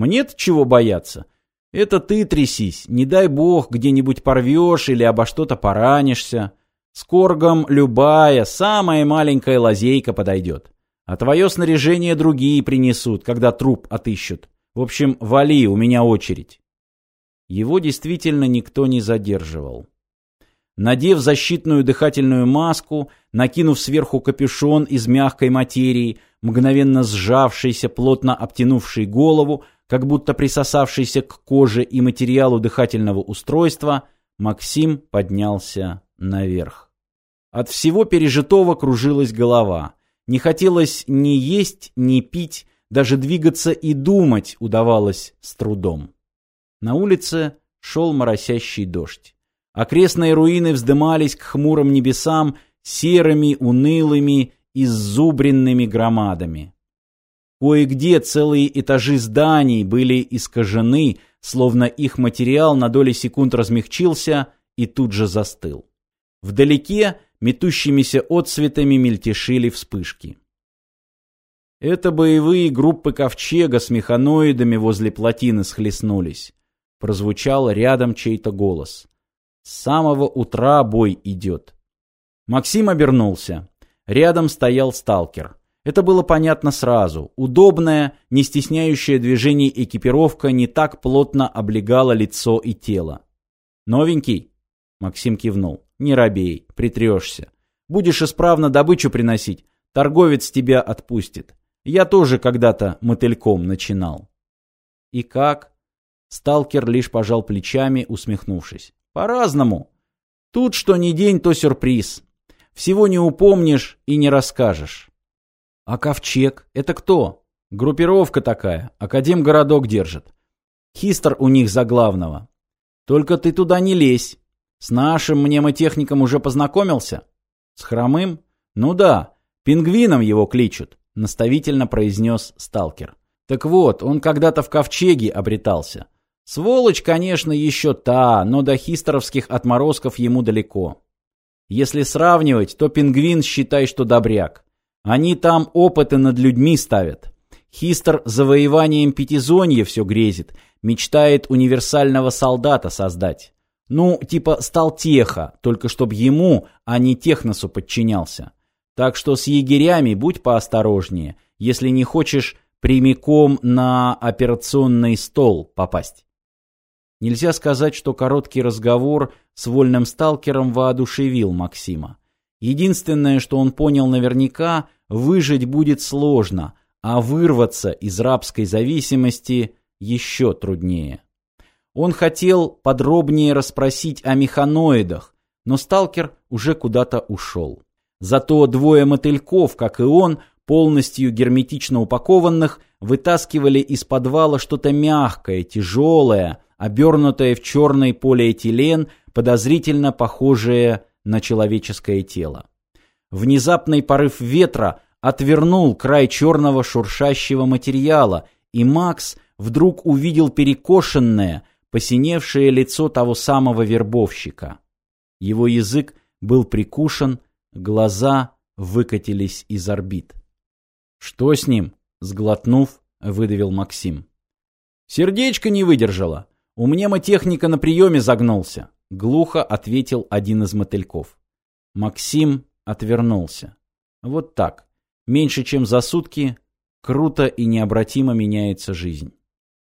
Мне-то чего бояться? Это ты трясись, не дай бог, где-нибудь порвешь или обо что-то поранишься. С коргом любая, самая маленькая лазейка подойдет. А твое снаряжение другие принесут, когда труп отыщут. В общем, вали, у меня очередь. Его действительно никто не задерживал. Надев защитную дыхательную маску, накинув сверху капюшон из мягкой материи, мгновенно сжавшийся, плотно обтянувший голову, как будто присосавшийся к коже и материалу дыхательного устройства, Максим поднялся наверх. От всего пережитого кружилась голова. Не хотелось ни есть, ни пить, даже двигаться и думать удавалось с трудом. На улице шел моросящий дождь. Окрестные руины вздымались к хмурым небесам серыми, унылыми, иззубренными громадами. Кое-где целые этажи зданий были искажены, словно их материал на доли секунд размягчился и тут же застыл. Вдалеке метущимися отцветами мельтешили вспышки. Это боевые группы ковчега с механоидами возле плотины схлестнулись. Прозвучал рядом чей-то голос. С самого утра бой идет. Максим обернулся. Рядом стоял сталкер. Это было понятно сразу. Удобная, не стесняющая движений экипировка не так плотно облегала лицо и тело. «Новенький?» Максим кивнул. «Не робей, притрешься. Будешь исправно добычу приносить, торговец тебя отпустит. Я тоже когда-то мотыльком начинал». «И как?» Сталкер лишь пожал плечами, усмехнувшись. «По-разному. Тут что ни день, то сюрприз. Всего не упомнишь и не расскажешь». А ковчег? Это кто? Группировка такая. Академгородок держит. Хистер у них за главного. Только ты туда не лезь. С нашим мнемотехником уже познакомился? С хромым? Ну да. Пингвином его кличут, наставительно произнес сталкер. Так вот, он когда-то в ковчеге обретался. Сволочь, конечно, еще та, но до хистеровских отморозков ему далеко. Если сравнивать, то пингвин считай, что добряк. Они там опыты над людьми ставят. Хистер завоеванием Пятизонья все грезит, мечтает универсального солдата создать. Ну, типа Сталтеха, только чтоб ему, а не Техносу подчинялся. Так что с егерями будь поосторожнее, если не хочешь прямиком на операционный стол попасть. Нельзя сказать, что короткий разговор с вольным сталкером воодушевил Максима. Единственное, что он понял наверняка, выжить будет сложно, а вырваться из рабской зависимости еще труднее. Он хотел подробнее расспросить о механоидах, но сталкер уже куда-то ушел. Зато двое мотыльков, как и он, полностью герметично упакованных, вытаскивали из подвала что-то мягкое, тяжелое, обернутое в черный полиэтилен, подозрительно похожее на человеческое тело. Внезапный порыв ветра отвернул край черного шуршащего материала, и Макс вдруг увидел перекошенное, посиневшее лицо того самого вербовщика. Его язык был прикушен, глаза выкатились из орбит. «Что с ним?» — сглотнув, выдавил Максим. «Сердечко не выдержало. У мнемотехника на приеме загнулся. — глухо ответил один из мотыльков. Максим отвернулся. Вот так. Меньше чем за сутки круто и необратимо меняется жизнь.